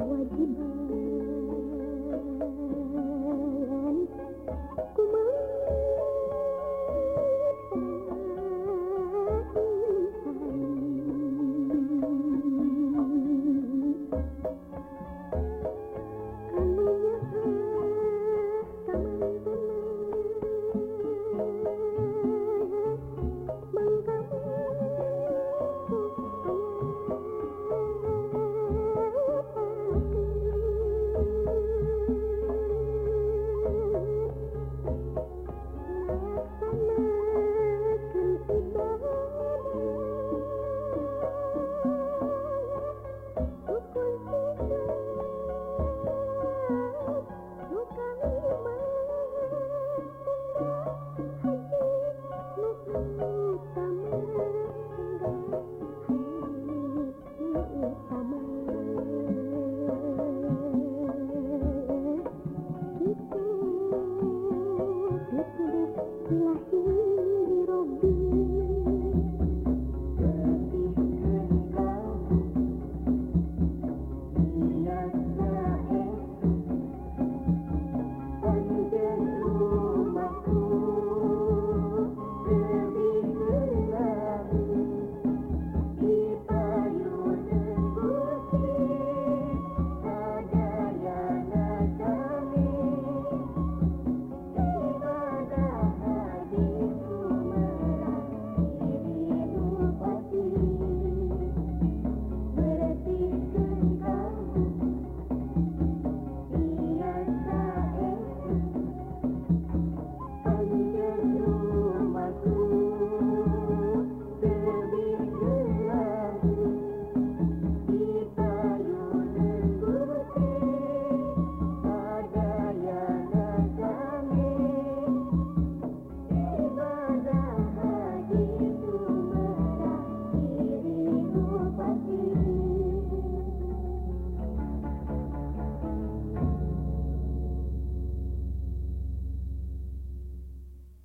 Oh, I did.